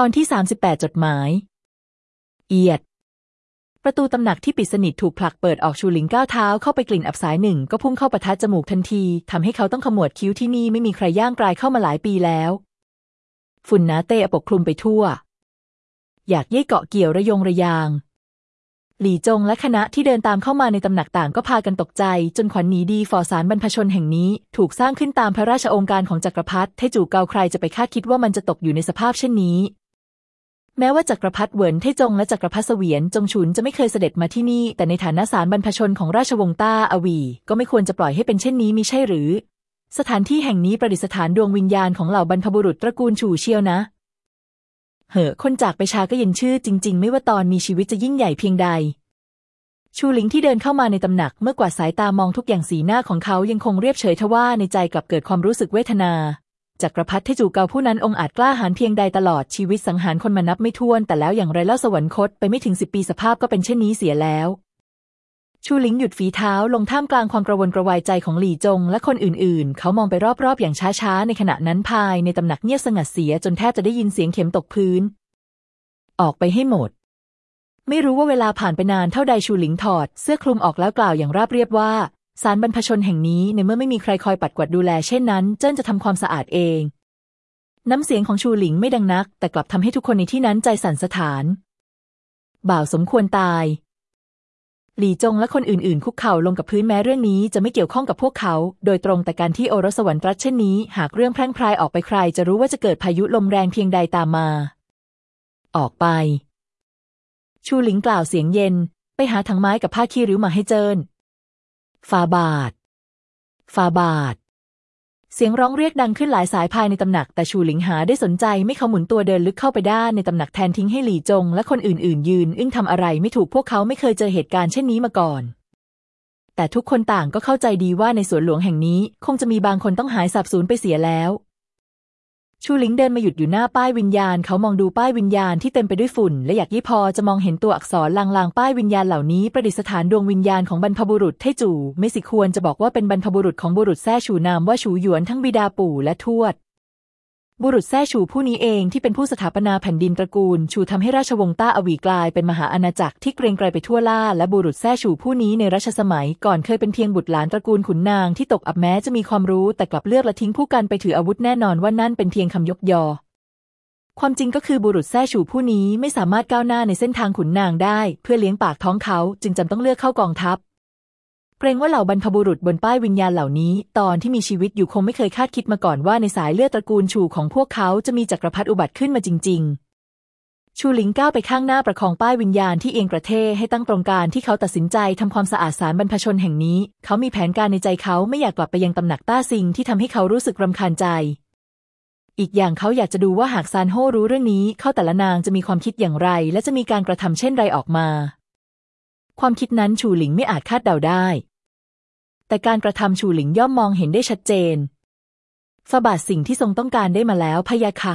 ตอนที่ 38 จดหมาย เอียด ประตูตำหนักที่ปิดสนิทถูกผลักเปิดออกชูหลิงก้าวเท้าเข้าไปกลิ่นอับสายหนึ่งก็พุ่งเข้าประทัดจมูกทันทีทำให้เขาต้องขมวดคิ้วที่นี่ไม่มีใครย่างกลายเข้ามาหลายปีแล้ว ฝุ่นหนาเตะปกคลุมไปทั่ว อยากเย่เกาะเกี่ยวระยงระยาง หลี่จงและคณะที่เดินตามเข้ามาในตำหนักต่างก็พากันตกใจ จนขวัญหนีดีฝ่อสารบรรพชนแห่งนี้ ถูกสร้างขึ้นตามพระราชองค์การของจักรพรรดิเทจูเกาใครจะไปคาดคิดว่ามันจะตกอยู่ในสภาพเช่นนี้ แม้ว่าจักรพรรดิเหวินเทจงและจักรพรรดิเสวียนจงฉุนจะไม่เคยเสด็จมาที่นี่ แต่ในฐานะสารบรรพชนของราชวงศ์ต้าอวี ก็ไม่ควรจะปล่อยให้เป็นเช่นนี้มิใช่หรือ สถานที่แห่งนี้ประดิษฐานดวงวิญญาณของเหล่าบรรพบุรุษตระกูลฉูเชียวนะ เหอะคนจากไปชาก็ยินชื่อจริง ๆ ไม่ว่าตอนมีชีวิตจะยิ่งใหญ่เพียงใด ชูหลิงที่เดินเข้ามาในตำหนักเมื่อกวาดสายตามองทุกอย่างสีหน้าของเขายังคงเรียบเฉยทว่าในใจกลับเกิดความรู้สึกเวทนา จักรพรรดิเทจูเกาผู้นั้นองอาจกล้าหาญเพียงใดตลอดชีวิตสังหารคนมานับไม่ถ้วน แต่แล้วอย่างไรเล่าสวรรคตไปไม่ถึงสิบปีสภาพก็เป็นเช่นนี้เสียแล้ว ชูหลิงหยุดฝีเท้าลงท่ามกลางความกระวนกระวายใจของหลี่จง และคนอื่นๆ เขามองไปรอบๆ อย่างช้าๆ ในขณะนั้นภายในตำหนักเงียบสงัดเสียจนแทบจะได้ยินเสียงเข็มตกพื้น ออกไปให้หมด ไม่รู้ว่าเวลาผ่านไปนานเท่าใดชูหลิงถอด เสื้อคลุมออกแล้วกล่าวอย่างราบเรียบว่า สารบรรพชนแห่งนี้ในเมื่อไม่มีใครคอยปัดกวาดดูแลเช่นนั้น เจิ้นจะทำความสะอาดเอง น้ำเสียงของชูหลิงไม่ดังนัก แต่กลับทำให้ทุกคนในที่นั้นใจสั่นสะท้าน บ่าวสมควรตาย หลี่จงและคนอื่นๆ คุกเข่าลงกับพื้นแม้เรื่องนี้จะไม่เกี่ยวข้องกับพวกเขา โดยตรงแต่การที่โอรสสวรรค์รัสเช่นนี้ หากเรื่องแพร่งพรายออกไปใคร จะรู้ว่าจะเกิดพายุลมแรงเพียงใดตามมา ออกไป ชูหลิงกล่าวเสียงเย็น ไปหาถังไม้กับผ้าขี้ริ้วมาให้เจิ้น ฟาบาทฟาบาทเสียงร้องเรียกดังขึ้นหลายสายภายในตำหนัก แต่ชูหลิงหาได้สนใจไม่เขาหมุนตัวเดินลึกเข้าไปด้านในตำหนักแทนทิ้งให้หลี่จง และคนอื่นๆ ยืน อึ้งทำอะไรไม่ถูกพวกเขาไม่เคยเจอเหตุการณ์เช่นนี้มาก่อน แต่ทุกคนต่างก็เข้าใจดีว่าในสวนหลวงแห่งนี้ คงจะมีบางคนต้องหายสาบสูญไปเสียแล้ว ชูหลิงเดินมาหยุดอยู่หน้าป้ายวิญญาณ เขามองดูป้ายวิญญาณที่เต็มไปด้วยฝุ่น และอยากยี่พอจะมองเห็นตัวอักษรลางๆ ป้ายวิญญาณเหล่านี้ประดิษฐานดวงวิญญาณของบรรพบุรุษเทจูไม่สิควรจะบอกว่าเป็นบรรพบุรุษของบุรุษแท่ชูนามว่าชูหยวนทั้งบิดาปู่และทวด บุรุษแท้ชูผู้นี้เองที่เป็นผู้สถาปนาแผ่นดินตระกูล ชูทำให้ราชวงศ์ต้าอวีกลายเป็นมหาอาณาจักรที่เกรงไกรไปทั่วล่า และบุรุษแท้ชูผู้นี้ในรัชสมัยก่อนเคยเป็นเพียงบุตรหลานตระกูลขุนนางที่ตกอับแม้จะมีความรู้แต่กลับเลือกละทิ้งผู้กันไปถืออาวุธแน่นอนว่านั่นเป็นเพียงคำยกยอ ความจริงก็คือบุรุษแท้ชูผู้นี้ไม่สามารถก้าวหน้าในเส้นทางขุนนางได้ เพื่อเลี้ยงปากท้องเขาจึงจำต้องเลือกเข้ากองทัพ เกรงว่าเหล่าบรรพบุรุษบนป้ายวิญญาณเหล่านี้ ตอนที่มีชีวิตอยู่คงไม่เคยคาดคิดมาก่อนว่าในสายเลือดตระกูลชูของพวกเขาจะมีจักรพรรดิอุบัติขึ้นมาจริง ๆ ชูหลิงก้าวไปข้างหน้าประคองป้ายวิญญาณที่เอียงกระเทให้ตั้งตรงการที่เขาตัดสินใจทำความสะอาดสารบรรพชนแห่งนี้ เขามีแผนการในใจเขาไม่อยากกลับไปยังตำหนักต้าซิงที่ทำให้เขารู้สึกรำคาญใจอีกอย่างเขาอยากจะดูว่าหากซานโฮรู้เรื่องนี้ เขาแต่ละนางจะมีความคิดอย่างไร และจะมีการกระทำเช่นไรออกมา ความคิดนั้นชูหลิงไม่อาจคาดเดาได้ แต่การกระทำชูหลิงย่อมมองเห็นได้ชัดเจนฟาบาทสิ่งที่ทรงต้องการได้มาแล้วพะยะค่ะ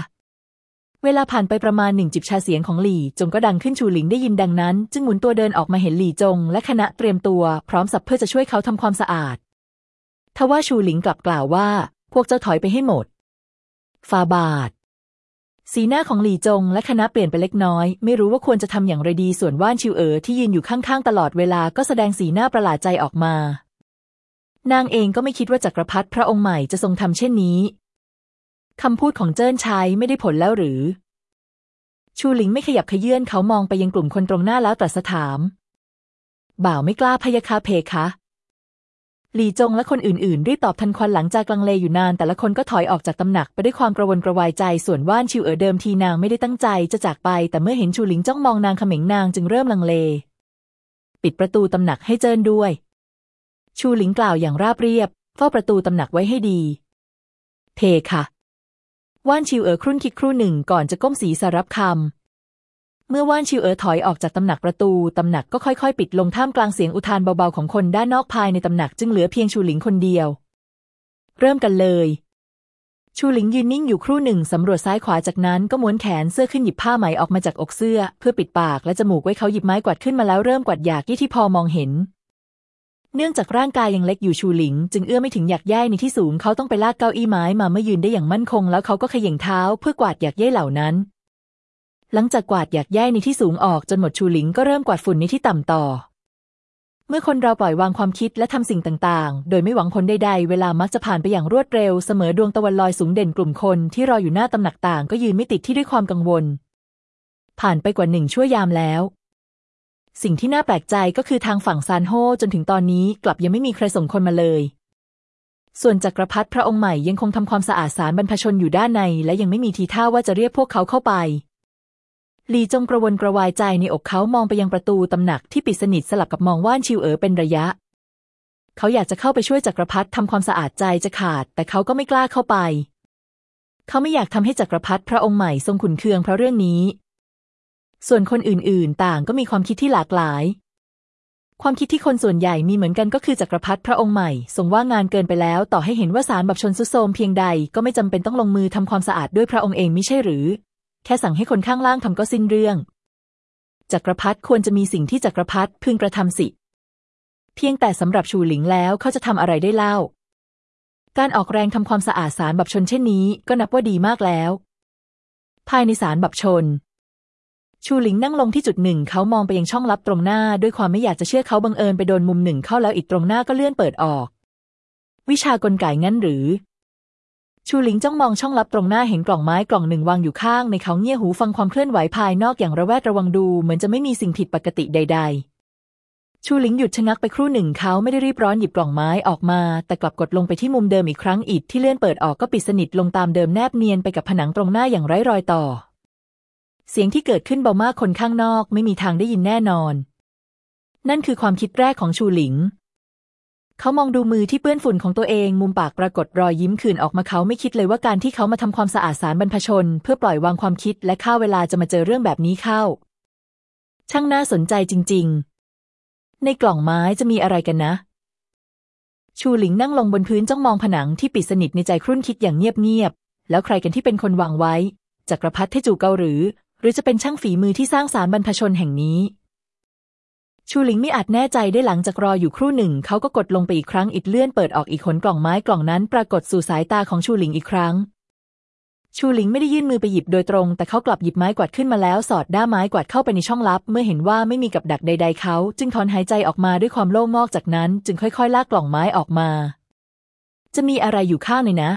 เวลาผ่านไปประมาณหนึ่งจิบชาเสียงของหลี่จงก็ดังขึ้นชูหลิงได้ยินดังนั้น จึงหมุนตัวเดินออกมาเห็นหลี่จง และคณะเตรียมตัวพร้อมสับเพื่อจะช่วยเขาทำความสะอาด ทว่าชูหลิงกลับกล่าวว่า พวกเจ้าถอยไปให้หมดฟาบาท สีหน้าของหลี่จงและคณะเปลี่ยนไปเล็กน้อย ไม่รู้ว่าควรจะทำอย่างไรดีส่วนว่านชิวเอ๋อที่ยืนอยู่ข้างๆ ตลอดเวลาก็แสดงสีหน้าประหลาดใจออกมา นางเองก็ไม่คิดว่าจักรพรรดิพระองค์ใหม่จะทรงทำเช่นนี้คำพูดของเจิ้นใช้ไม่ได้ผลแล้วหรือ ชูหลิงไม่ขยับขยื่นเขามองไปยังกลุ่มคนตรงหน้าแล้วตรัสถาม บ่าวไม่กล้าพยาคาเพคะ หลี่จงและคนอื่นๆ รีบตอบทันควันหลังจากลังเลอยู่นาน แต่ละคนก็ถอยออกจากตำหนักไปด้วยความกระวนกระวายใจ ส่วนว่านชิวเอ๋อเดิมทีนางไม่ได้ตั้งใจจะจากไป แต่เมื่อเห็นชูหลิงจ้องมองนางเขม็งนางจึงเริ่มลังเล ปิดประตูตำหนักให้เจิ้นด้วย ชูหลิงกล่าวอย่างราบเรียบเฝ้าประตูตำหนักไว้ให้ดี เพค่ะ ว่านชิวเอ๋อครุ่นคิดครู่หนึ่งก่อนจะก้มศีรษะรับคำ เมื่อว่านชิวเอ๋อถอยออกจากตำหนักประตู ตำหนักก็ค่อยๆ ปิดลงท่ามกลางเสียงอุทานเบาๆของคนด้านนอกภายในตำหนักจึงเหลือเพียงชูหลิงคนเดียว เริ่มกันเลย ชูหลิงยืนนิ่งอยู่ครู่หนึ่งสำรวจซ้ายขวาจากนั้นก็ม้วนแขนเสื้อขึ้นหยิบผ้าไหมออกมาจากอกเสื้อ เพื่อปิดปากและจมูกไว้เขาหยิบไม้กวาดขึ้นมาแล้วเริ่มกวาดหยากยี่ที่พอมองเห็น เนื่องจากร่างกายยังเล็กอยู่ชูหลิง จึงเอื้อไม่ถึงหยักแย่ในที่สูงเขาต้องไปลากเก้าอี้ไม้มาเมื่อยืนได้อย่างมั่นคง แล้วเขาก็เขย่งเท้าเพื่อกวาดหยักเย่เหล่านั้น หลังจากกวาดหยากใยในที่สูงออกจนหมดชูหลิงก็เริ่มกวาดฝุ่นในที่ต่ำต่อ เมื่อคนเราปล่อยวางความคิดและทำสิ่งต่างๆ โดยไม่หวังผลใดๆ เวลามักจะผ่านไปอย่างรวดเร็วเสมอดวงตะวันลอยสูงเด่นกลุ่มคนที่รออยู่หน้าตำหนักต่างก็ยืนไม่ติดที่ด้วยความกังวล ผ่านไปกว่าหนึ่งชั่วยามแล้ว สิ่งที่น่าแปลกใจก็คือทางฝั่งซานโฮจนถึงตอนนี้กลับยังไม่มีใครส่งคนมาเลยส่วนจักรพรรดิพระองค์ใหม่ยังคงทำความสะอาดสารบรรพชนอยู่ด้านใน และยังไม่มีทีท่าว่าจะเรียกพวกเขาเข้าไป หลีจงกระวนกระวายใจในอกเขามองไปยังประตูตำหนักที่ปิดสนิทสลับกับมองว่านชิวเอ๋อเป็นระยะ เขาอยากจะเข้าไปช่วยจักรพรรดิทำความสะอาดใจจะขาด แต่เขาก็ไม่กล้าเข้าไป เขาไม่อยากทำให้จักรพรรดิพระองค์ใหม่ทรงขุนเคืองเพราะเรื่องนี้ ส่วนคนอื่นๆ ต่างก็มีความคิดที่หลากหลาย ความคิดที่คนส่วนใหญ่มีเหมือนกันก็คือจักรพรรดิพระองค์ใหม่ทรงว่างงานเกินไปแล้ว ต่อให้เห็นว่าสารบับชนสุโทมเพียงใดก็ไม่จำเป็นต้องลงมือทำความสะอาดด้วยพระองค์เองไมิใช่หรือ แค่สั่งให้คนข้างล่างทำก็สิ้นเรื่อง จักรพรรดิควรจะมีสิ่งที่จักรพรรดิพึงกระทำสิ เพียงแต่สำหรับชูหลิงแล้วเขาจะทำอะไรได้เล่า การออกแรงทำความสะอาดสารบับชนเช่นนี้ก็นับว่าดีมากแล้ว ภายในสารบับชน ชูหลิงนั่งลงที่จุดหนึ่งเขามองไปยังช่องลับตรงหน้า ด้วยความไม่อยากจะเชื่อเขาบังเอิญไปโดนมุมหนึ่งเข้าแล้วอีกตรงหน้าก็เลื่อนเปิดออก วิชากลไกงั้นหรือ ชูหลิงจ้องมองช่องลับตรงหน้าเห็นกล่องไม้กล่องหนึ่งวางอยู่ข้างในเขาเงี่ยหูฟังความเคลื่อนไหวภายนอกอย่างระแวดระวังดูเหมือนจะไม่มีสิ่งผิดปกติใด ๆ ชูหลิงหยุดชะงักไปครู่หนึ่งเขาไม่ได้รีบร้อนหยิบกล่องไม้ออกมา แต่กลับกดลงไปที่มุมเดิมอีกครั้งอิฐที่เลื่อนเปิดออกก็ปิดสนิทลงตามเดิมแนบเนียนไปกับผนังตรงหน้าอย่างไร้รอยต่อ เสียงที่เกิดขึ้นเบามากคนข้างนอก ไม่มีทางได้ยินแน่นอน นั่นคือความคิดแรกของชูหลิง เขามองดูมือที่เปื้อนฝุ่นของตัวเอง มุมปากปรากฏรอยยิ้มคืนออกมาเขาไม่คิดเลยว่าการที่เขามาทำความสะอาดสารบรรพชน เพื่อปล่อยวางความคิดและฆ่าเวลาจะมาเจอเรื่องแบบนี้เข้า ช่างน่าสนใจจริง ๆ ในกล่องไม้จะมีอะไรกันนะ ชูหลิงนั่งลงบนพื้นจ้องมองผนังที่ปิดสนิทในใจครุ่นคิดอย่างเงียบๆแล้วใครกันที่เป็นคนวางไว้จักรพรรดิเทจูเกาหรือ หรือจะเป็นช่างฝีมือที่สร้างสารบรรพชนแห่งนี้ ชูหลิงไม่อาจแน่ใจได้หลังจากรออยู่ครู่หนึ่ง เขาก็กดลงไปอีกครั้งอิดเลื่อนเปิดออกอีกขนกล่องไม้กล่องนั้น ปรากฏสู่สายตาของชูหลิงอีกครั้ง ชูหลิงไม่ได้ยื่นมือไปหยิบโดยตรง แต่เขากลับหยิบไม้กวาดขึ้นมาแล้ว สอดด้ามไม้กวาดเข้าไปในช่องลับ เมื่อเห็นว่าไม่มีกับดักใด ๆ เขา จึงถอนหายใจออกมาด้วยความโล่งนอกจากนั้น จึงค่อยๆ ลากกล่องไม้ออกมา จะมีอะไรอยู่ข้างในนะ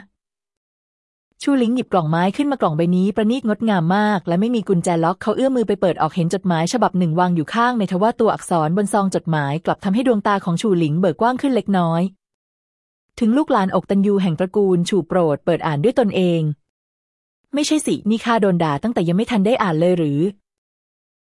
ชูหลิงหยิบกล่องไม้ขึ้นมากล่องใบนี้ประณีตงดงามมาก และไม่มีกุญแจล็อกเขาเอื้อมมือไปเปิดออกเห็นจดหมายฉบับหนึ่งวางอยู่ข้างในทว่าตัวอักษรบนซองจดหมายกลับทำให้ดวงตาของชูหลิงเบิกกว้างขึ้นเล็กน้อย ถึงลูกหลานอกตันยูแห่งตระกูลชูโปรดเปิดอ่านด้วยตนเอง ไม่ใช่สิ นี่ข้าโดนด่าตั้งแต่ยังไม่ทันได้อ่านเลยหรือ